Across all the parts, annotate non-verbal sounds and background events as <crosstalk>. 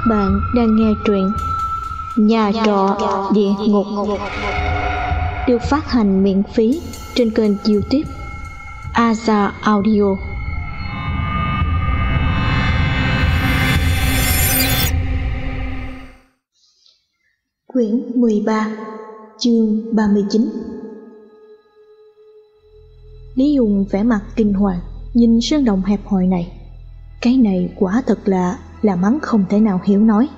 Các bạn đang nghe truyện Nhà trọ địa ngục. được phát hành miễn phí trên kênh youtube Aza Audio. Quyển 13 Chương 39 Lý Dung vẻ mặt kinh hoàng Nhìn sơn động hẹp hòi này. Cái này quả thật là làm hắn không thể nào hiểu nói.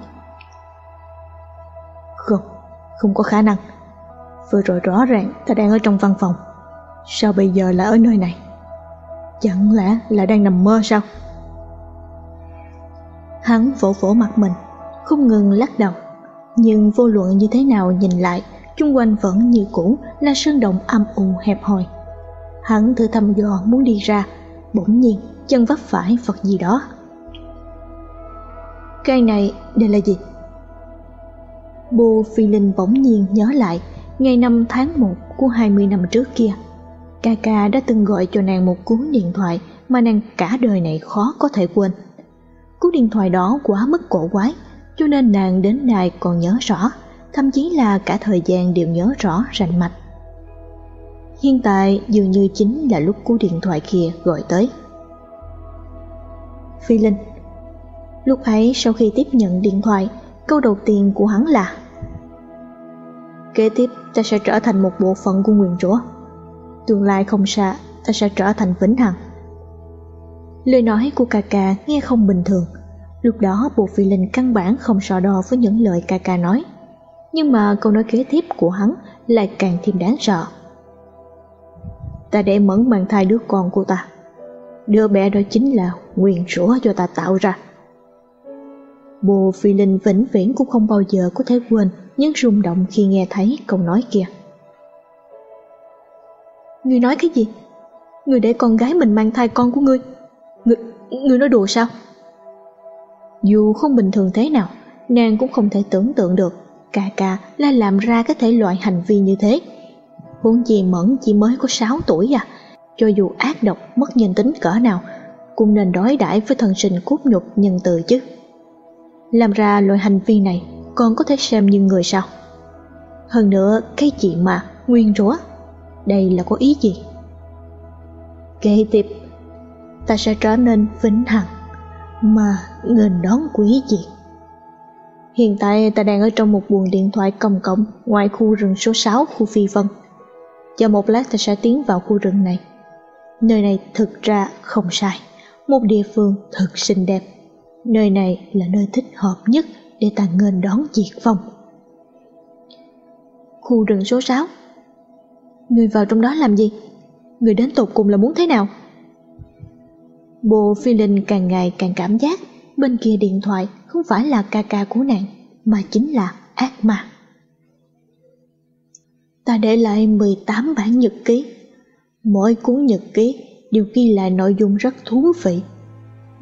Không Không có khả năng. Vừa rồi rõ ràng ta đang ở trong văn phòng. Sao bây giờ lại ở nơi này? Chẳng lẽ là đang nằm mơ sao? Hắn vỗ vỗ mặt mình, Không ngừng lắc đầu. Nhưng vô luận như thế nào nhìn lại, chung quanh vẫn như cũ, là sơn động âm u hẹp hòi. Hắn thử thăm dò muốn đi ra, bỗng nhiên chân vấp phải vật gì đó cây này đây là gì bô phi linh bỗng nhiên nhớ lại, ngày năm tháng một của hai mươi năm trước kia, ca ca đã từng gọi cho nàng một cú điện thoại mà nàng cả đời này khó có thể quên cú điện thoại đó quá mức cổ quái, cho nên nàng đến nay còn nhớ rõ, thậm chí là cả thời gian đều nhớ rõ rành mạch. Hiện tại dường như chính là lúc cú điện thoại kia gọi tới. Phi Linh Lúc ấy sau khi tiếp nhận điện thoại, câu đầu tiên của hắn là Kế tiếp ta sẽ trở thành một bộ phận của nguyền rủa Tương lai không xa, ta sẽ trở thành vĩnh hằng. Lời nói của ca ca nghe không bình thường Lúc đó bộ phi linh căn bản không so đo với những lời ca ca nói nhưng mà câu nói kế tiếp của hắn lại càng thêm đáng sợ. Ta để mẫn mang thai đứa con của ta. Đứa bé đó chính là nguyên rủa do ta tạo ra. Bồ Phi Linh vĩnh viễn cũng không bao giờ có thể quên những rung động khi nghe thấy câu nói kia. Ngươi nói cái gì? Ngươi để con gái mình mang thai con của ngươi? Ngươi, ngươi nói đùa sao? Dù không bình thường thế nào, nàng cũng không thể tưởng tượng được ca ca là làm ra cái thể loại hành vi như thế huống gì mẫn chỉ mới có 6 tuổi à cho dù ác độc mất nhân tính cỡ nào cũng nên đối đãi với thần sinh cốt nhục nhân từ chứ làm ra loại hành vi này còn có thể xem như người sao hơn nữa cái chuyện mà nguyên rủa đây là có ý gì kế tiếp ta sẽ trở nên vĩnh hằng mà nghênh đón quý diệt Hiện tại ta đang ở trong một buồng điện thoại công cộng ngoài khu rừng số 6 khu Phi Vân. Chờ một lát ta sẽ tiến vào khu rừng này. Nơi này thực ra không sai, một địa phương thật xinh đẹp. Nơi này là nơi thích hợp nhất để ta nghênh đón diệt vong. Khu rừng số 6 Người vào trong đó làm gì? Người đến tột cùng là muốn thế nào? Bộ phi linh càng ngày càng cảm giác bên kia điện thoại không phải là ca ca của nàng, mà chính là ác ma ta để lại 18 bản nhật ký mỗi cuốn nhật ký đều ghi lại nội dung rất thú vị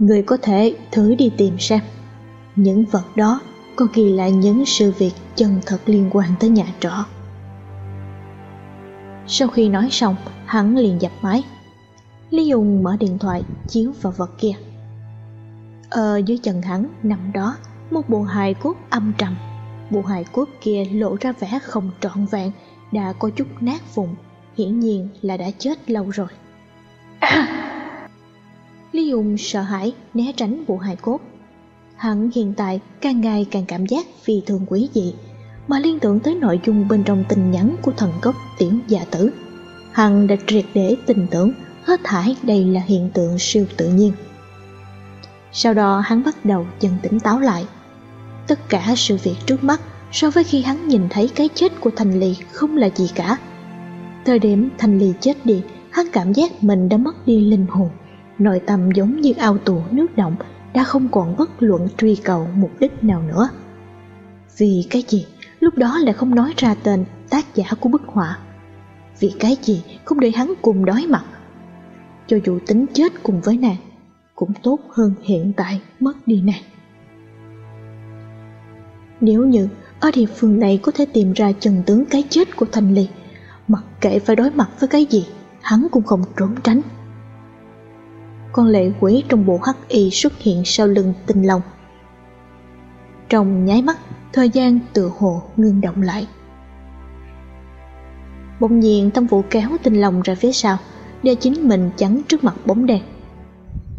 người có thể thử đi tìm xem. Những vật đó có ghi lại những sự việc chân thật liên quan tới nhà trọ. Sau khi nói xong, hắn liền dập máy. Lý dung mở điện thoại, chiếu vào vật kia. Ở dưới chân hắn nằm đó một bộ hài cốt âm trầm. Bộ hài cốt kia lộ ra vẻ không trọn vẹn, đã có chút nát vụn, hiển nhiên là đã chết lâu rồi. <coughs> lý dung sợ hãi né tránh bộ hài cốt. Hắn hiện tại càng ngày càng cảm giác phi thường quý dị, mà liên tưởng tới nội dung bên trong tin nhắn của thần cốc tiểu già tử. Hắn đã triệt để tin tưởng, hết thải đây là hiện tượng siêu tự nhiên. Sau đó hắn bắt đầu dần tỉnh táo lại. Tất cả sự việc trước mắt so với khi hắn nhìn thấy cái chết của Thành Lì không là gì cả. Thời điểm Thành Lì chết đi, Hắn cảm giác mình đã mất đi linh hồn. Nội tâm giống như ao tù nước động Đã không còn bất luận truy cầu mục đích nào nữa Vì cái gì lúc đó lại không nói ra tên tác giả của bức họa Vì cái gì không để hắn cùng đối mặt Cho dù tính chết cùng với nàng cũng tốt hơn hiện tại mất đi nàng. Nếu như ở địa phương này có thể tìm ra chân tướng cái chết của Thanh Ly, mặc kệ phải đối mặt với cái gì, hắn cũng không trốn tránh. Con lệ quỷ trong bộ hắc y xuất hiện sau lưng tinh long. Trong nháy mắt, thời gian tự hồ ngưng động lại. Bỗng nhiên tâm vũ kéo tinh long ra phía sau, để chính mình chắn trước mặt bóng đèn.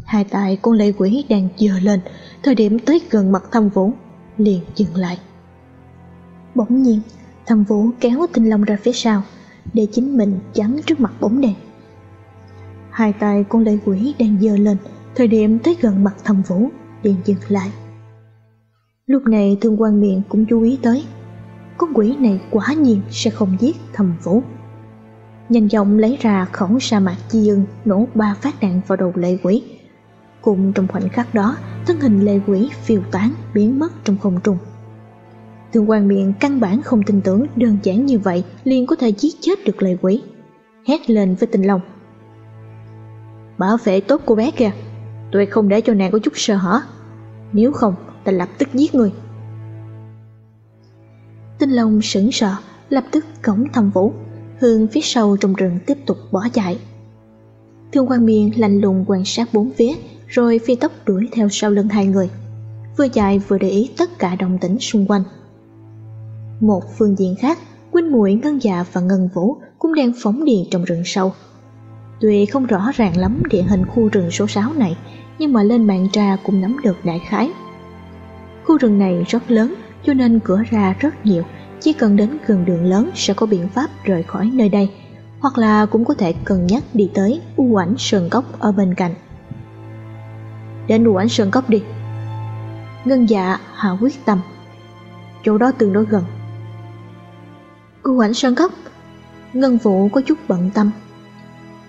Hai tay con lệ quỷ đang dừa lên, thời điểm tới gần mặt thâm vũ, liền dừng lại. Bỗng nhiên, thâm vũ kéo tinh long ra phía sau, để chính mình chắn trước mặt bóng đèn. Hai tay con lệ quỷ đang dơ lên, thời điểm tới gần mặt thầm vũ, liền dừng lại. Lúc này thương quan miệng cũng chú ý tới, con quỷ này quả nhiên sẽ không giết thầm vũ. Nhanh chóng lấy ra khổng sa mạc chi ưng nổ ba phát đạn vào đầu lệ quỷ. Cùng trong khoảnh khắc đó, thân hình lệ quỷ phiêu tán biến mất trong không trung. Thương quan miệng căn bản không tin tưởng đơn giản như vậy liền có thể giết chết được lệ quỷ. Hét lên với tình lòng. Bảo vệ tốt cô bé kìa, tôi không để cho nàng có chút sợ hở. Nếu không, ta lập tức giết người. Tinh Long sững sờ, lập tức cổng thầm vũ, hướng phía sau trong rừng tiếp tục bỏ chạy. Thương quan miên lạnh lùng quan sát bốn phía, rồi phi tốc đuổi theo sau lưng hai người. Vừa chạy vừa để ý tất cả đồng tĩnh xung quanh. Một phương diện khác, Quynh muội Ngân Dạ và Ngân Vũ cũng đang phóng điện trong rừng sâu. Tuy không rõ ràng lắm địa hình khu rừng số 6 này, nhưng mà lên mạng tra cũng nắm được đại khái. Khu rừng này rất lớn, cho nên cửa ra rất nhiều, chỉ cần đến gần đường lớn sẽ có biện pháp rời khỏi nơi đây, hoặc là cũng có thể cân nhắc đi tới u ảnh sơn cốc ở bên cạnh. Đến u ảnh sơn cốc đi. Ngân dạ hạ quyết tâm. Chỗ đó tương đối gần. U ảnh sơn cốc. Ngân vũ có chút bận tâm.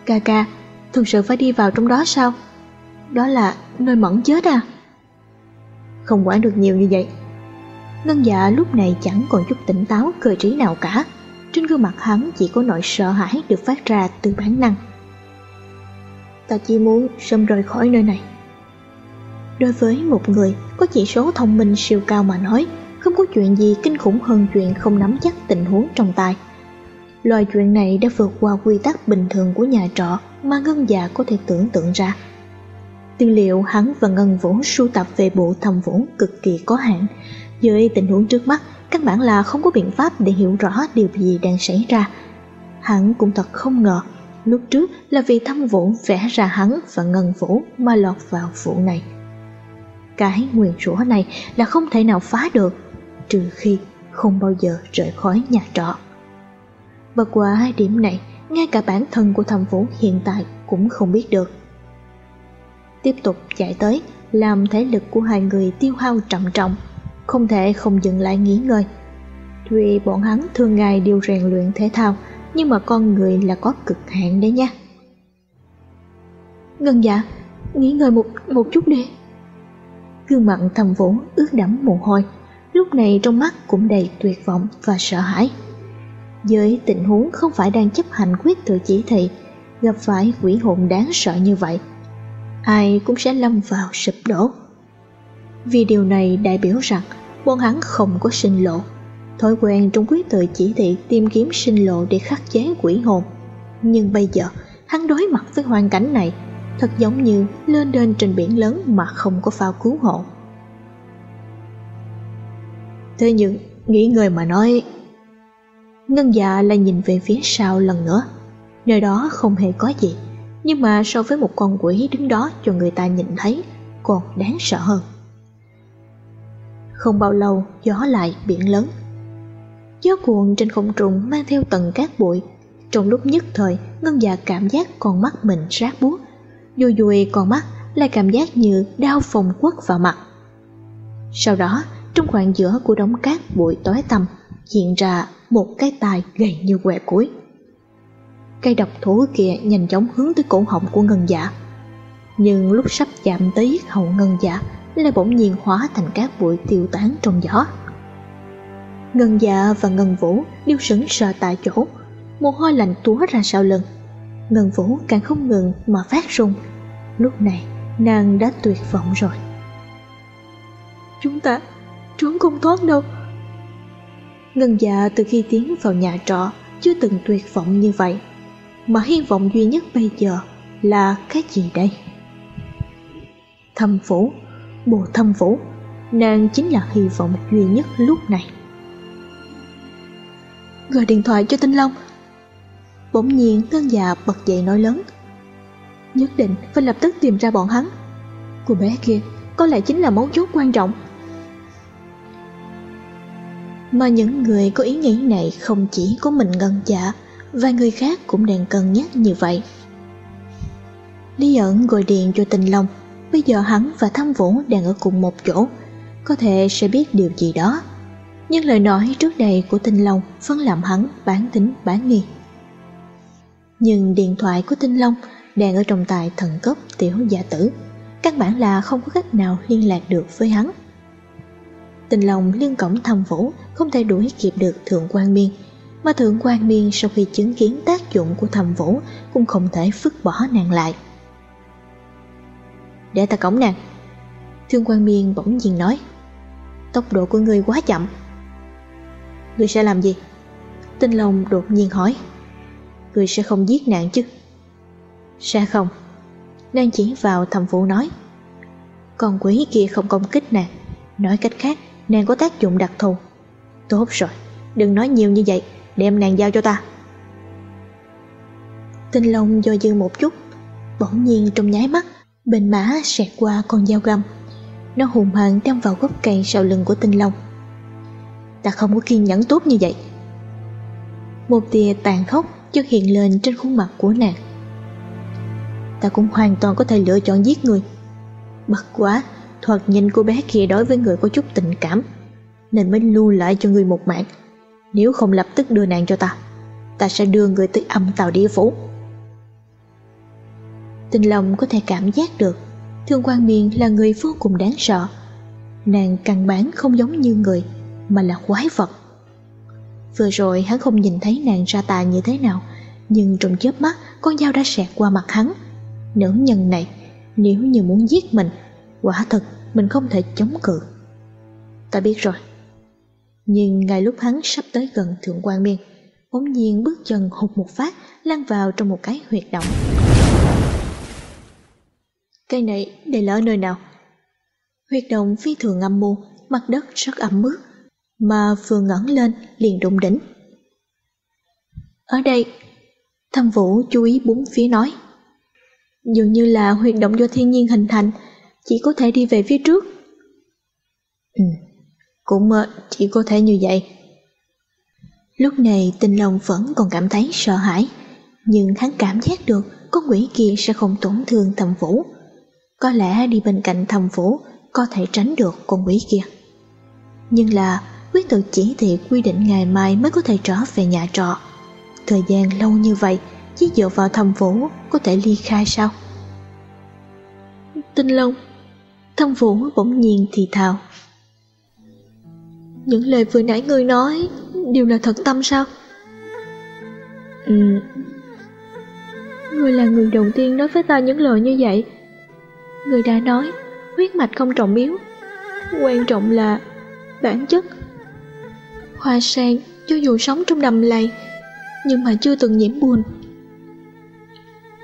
Ca ca, thực sự phải đi vào trong đó sao? Đó là nơi mẫn chết à? Không quản được nhiều như vậy. Ngân dạ lúc này chẳng còn chút tỉnh táo cơ trí nào cả. Trên gương mặt hắn chỉ có nỗi sợ hãi được phát ra từ bản năng. Ta chỉ muốn sớm rời khỏi nơi này. Đối với một người có chỉ số thông minh siêu cao mà nói Không có chuyện gì kinh khủng hơn chuyện không nắm chắc tình huống trong tay Loài chuyện này đã vượt qua quy tắc bình thường của nhà trọ mà Ngân dạ có thể tưởng tượng ra Tư liệu hắn và Ngân Vũ sưu tập về bộ thầm vũ cực kỳ có hạn dưới tình huống trước mắt, căn bản là không có biện pháp để hiểu rõ điều gì đang xảy ra. Hắn cũng thật không ngờ, lúc trước là vì thâm vũ vẽ ra hắn và ngân vũ mà lọt vào vụ này. Cái nguyền rủa này là không thể nào phá được, trừ khi không bao giờ rời khỏi nhà trọ. Bất quá hai điểm này, ngay cả bản thân của thầm vũ hiện tại cũng không biết được. Tiếp tục chạy tới, làm thể lực của hai người tiêu hao trầm trọng không thể không dừng lại nghỉ ngơi. Tuy bọn hắn thường ngày đều rèn luyện thể thao, nhưng mà con người là có cực hạn đấy nha. Ngân dạ, nghỉ ngơi một một chút đi. Gương mặt thầm vũ ướt đẫm mồ hôi, lúc này trong mắt cũng đầy tuyệt vọng và sợ hãi. Với tình huống không phải đang chấp hành quyết tự chỉ thị, gặp phải quỷ hồn đáng sợ như vậy, ai cũng sẽ lâm vào sụp đổ. Vì điều này đại biểu rằng bọn hắn không có sinh lộ. Thói quen trong quyết tự chỉ thị tìm kiếm sinh lộ để khắc chế quỷ hồn. Nhưng bây giờ, hắn đối mặt với hoàn cảnh này, thật giống như lên đên trên biển lớn mà không có phao cứu hộ. Thế nhưng, nghĩ người mà nói... Ngân dạ lại nhìn về phía sau lần nữa. Nơi đó không hề có gì, nhưng mà so với một con quỷ đứng đó cho người ta nhìn thấy, còn đáng sợ hơn. Không bao lâu gió lại biển lớn Gió cuộn trên không trung mang theo tầng cát bụi Trong lúc nhất thời Ngân dạ cảm giác con mắt mình rát buốt Vui vui con mắt lại cảm giác như đau phòng quất vào mặt Sau đó trong khoảng giữa của đống cát bụi tối tăm hiện ra một cái tai gầy như què cuối cây độc thú kia nhanh chóng hướng tới cổ họng của ngân dạ nhưng lúc sắp chạm tới hậu ngân dạ lại bỗng nhiên hóa thành các bụi tiêu tán trong gió. Ngân dạ và Ngân Vũ đều sững sờ tại chỗ, mồ hôi lạnh túa ra sau lưng. Ngân Vũ càng không ngừng mà phát run. Lúc này, nàng đã tuyệt vọng rồi. Chúng ta trốn không thoát đâu. Ngân dạ từ khi tiến vào nhà trọ chưa từng tuyệt vọng như vậy. Mà hy vọng duy nhất bây giờ là cái gì đây? Thâm phủ, bộ thâm phủ, nàng chính là hy vọng duy nhất lúc này. Gọi điện thoại cho tinh long. Bỗng nhiên ngân dạ bật dậy nói lớn. Nhất định phải lập tức tìm ra bọn hắn. Cô bé kia có lẽ chính là mấu chốt quan trọng mà những người có ý nghĩ này không chỉ có mình ngân dạ và người khác cũng đang cân nhắc như vậy. Lý ẩn gọi điện cho tình long, bây giờ hắn và thăm vũ đang ở cùng một chỗ, có thể sẽ biết điều gì đó. Nhưng lời nói trước đây của tinh long vẫn làm hắn bán tính bán nghi. Nhưng điện thoại của tinh long đang ở trong tài thần cấp tiểu giả tử, căn bản là không có cách nào liên lạc được với hắn tình lòng liên cổng thầm vũ, không thể đuổi kịp được thượng quan miên. Mà thượng quan miên sau khi chứng kiến tác dụng của thầm vũ, cũng không thể phứt bỏ nàng lại. Để ta cổng nàng. Thượng quan miên bỗng nhiên nói. Tốc độ của ngươi quá chậm. Ngươi sẽ làm gì? Tinh long đột nhiên hỏi. Ngươi sẽ không giết nàng chứ? Sẽ không. Nàng chỉ vào thầm vũ nói. Con quỷ kia không công kích nàng. Nói cách khác nàng có tác dụng đặc thù. Tốt rồi, đừng nói nhiều như vậy, đem nàng giao cho ta. Tinh long do dự một chút, bỗng nhiên trong nháy mắt, bên mã xẹt qua con dao găm. Nó hùng hằng đâm vào gốc cây sau lưng của tinh long. Ta không có kiên nhẫn tốt như vậy. Một tia tàn khốc chợt hiện lên trên khuôn mặt của nàng. Ta cũng hoàn toàn có thể lựa chọn giết người. Bất quá thoạt nhìn cô bé kia đối với người có chút tình cảm, nên mới lưu lại cho người một mạng. Nếu không lập tức đưa nàng cho ta ta sẽ đưa người tới âm tàu địa phủ. Tình lòng có thể cảm giác được, thương quan miên là người vô cùng đáng sợ. Nàng căn bản không giống như người, mà là quái vật. Vừa rồi hắn không nhìn thấy nàng ra tà như thế nào, nhưng trong chớp mắt, con dao đã sẹt qua mặt hắn. Nữ nhân này, nếu như muốn giết mình quả thật, mình không thể chống cự. Ta biết rồi. Nhưng ngay lúc hắn sắp tới gần thượng quan miên, bỗng nhiên bước chân hụt một phát lăn vào trong một cái huyệt động. Cây này để lỡ nơi nào? Huyệt động phi thường âm mưu mặt đất rất ẩm mướt, mà vừa ngẩng lên liền đụng đỉnh. Ở đây thâm vũ chú ý bốn phía nói. Dường như là huyệt động do thiên nhiên hình thành chỉ có thể đi về phía trước. Ừ cũng ờ, chỉ có thể như vậy. Lúc này tình lòng vẫn còn cảm thấy sợ hãi nhưng hắn cảm giác được con quỷ kia sẽ không tổn thương thầm vũ. Có lẽ đi bên cạnh thầm vũ có thể tránh được con quỷ kia. Nhưng là quyết tự chỉ thị quy định ngày mai mới có thể trở về nhà trọ. Thời gian lâu như vậy chỉ dựa vào thầm vũ có thể ly khai sao? Tinh long thâm vũ bỗng nhiên thì thào. Những lời vừa nãy ngươi nói đều là thật tâm sao? Ừ. Ngươi là người đầu tiên nói với ta những lời như vậy. Người đã nói huyết mạch không trọng yếu. Quan trọng là bản chất. Hoa sen cho dù sống trong đầm lầy nhưng mà chưa từng nhiễm buồn.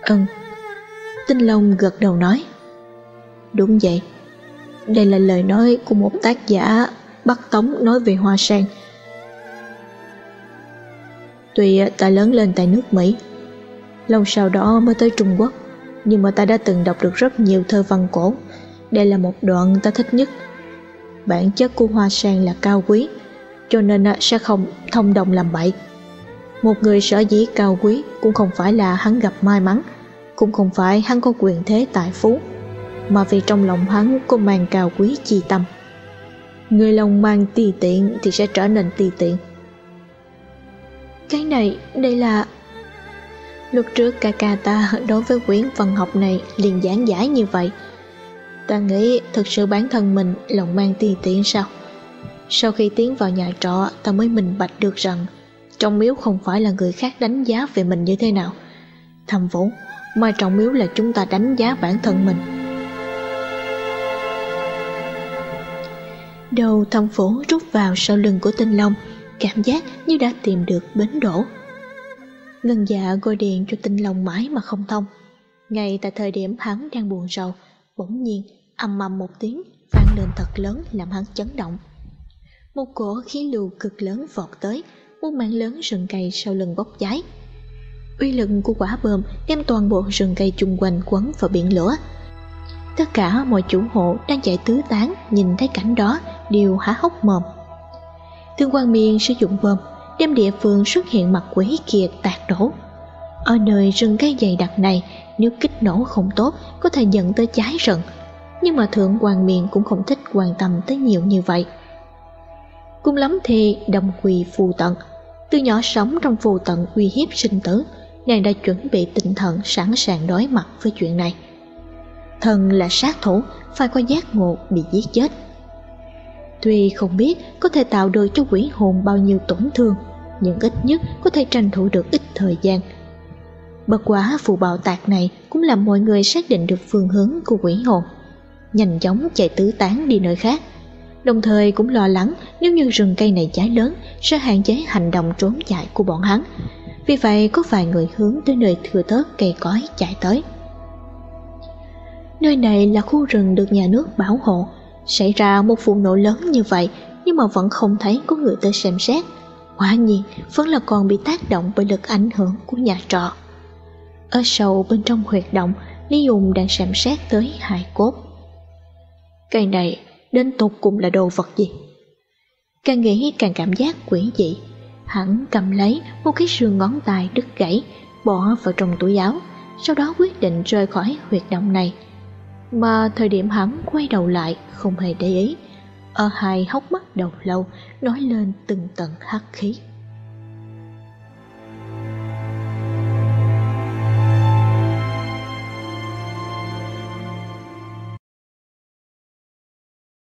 Ừm tinh long gật đầu nói. Đúng vậy đây là lời nói của một tác giả Bắc Tống nói về hoa sen. Tuy ta lớn lên tại nước Mỹ, lâu sau đó mới tới Trung Quốc, nhưng mà ta đã từng đọc được rất nhiều thơ văn cổ. Đây là một đoạn ta thích nhất. Bản chất của hoa sen là cao quý, cho nên sẽ không thông đồng làm bậy. Một người sở dĩ cao quý cũng không phải là hắn gặp may mắn, cũng không phải hắn có quyền thế tài phú, mà vì trong lòng hắn có mang cao quý chi tâm. Người lòng mang tùy tiện thì sẽ trở nên tùy tiện. Cái này, đây là... Lúc trước ca ca ta đối với quyển văn học này liền giảng giải như vậy. Ta nghĩ thực sự bản thân mình lòng mang tùy tiện sao? Sau khi tiến vào nhà trọ ta mới minh bạch được rằng Trong miếu không phải là người khác đánh giá về mình như thế nào. Thầm vũ Mà trong miếu là chúng ta đánh giá bản thân mình. Đầu thâm phủ rút vào sau lưng của tinh long Cảm giác như đã tìm được bến đổ Ngân dạ gọi điện cho tinh long mãi mà không thông Ngay tại thời điểm hắn đang buồn rầu Bỗng nhiên ầm ầm một tiếng vang lên thật lớn làm hắn chấn động. Một cỗ khí lưu cực lớn vọt tới, một mảng lớn rừng cây sau lưng bốc cháy. Uy lực của quả bơm đem toàn bộ rừng cây chung quanh quấn vào biển lửa. Tất cả mọi chủ hộ đang chạy tứ tán nhìn thấy cảnh đó đều há hốc mồm. Thương quan miên sử dụng bơm, đem địa phương xuất hiện mặt quỷ kia tạc đổ. Ở nơi rừng cây dày đặc này, nếu kích nổ không tốt có thể dẫn tới cháy rừng. Nhưng mà Thượng Hoàng Miện cũng không thích quan tâm tới nhiều như vậy. Cùng lắm thì đồng quỳ phù tận. Từ nhỏ sống trong phù tận uy hiếp sinh tử, nàng đã chuẩn bị tinh thần sẵn sàng đối mặt với chuyện này. Thần là sát thủ, phải có giác ngộ bị giết chết. Tuy không biết có thể tạo được cho quỷ hồn bao nhiêu tổn thương, nhưng ít nhất có thể tranh thủ được ít thời gian. Bất quá vụ bạo tạc này cũng làm mọi người xác định được phương hướng của quỷ hồn, nhanh chóng chạy tứ tán đi nơi khác. Đồng thời cũng lo lắng nếu như rừng cây này cháy lớn sẽ hạn chế hành động trốn chạy của bọn hắn. Vì vậy có vài người hướng tới nơi thừa thớt cây cối chạy tới. Nơi này là khu rừng được nhà nước bảo hộ, xảy ra một vụ nổ lớn như vậy, nhưng mà vẫn không thấy có người tới xem xét. Quả nhiên, vẫn là còn bị tác động bởi lực ảnh hưởng của nhà trọ. Ở sâu bên trong huyệt động, Lý Dùng đang xem xét tới hài cốt. Cây này, đến tục cùng là đồ vật gì? Càng nghĩ càng cảm giác quỷ dị. Hắn cầm lấy một cái sườn ngón tay đứt gãy, Bỏ vào trong túi áo, Sau đó quyết định rời khỏi huyệt động này. Mà thời điểm hắn quay đầu lại không hề để ý, ở hai hốc mắt đầu lâu nói lên từng tầng hắc khí.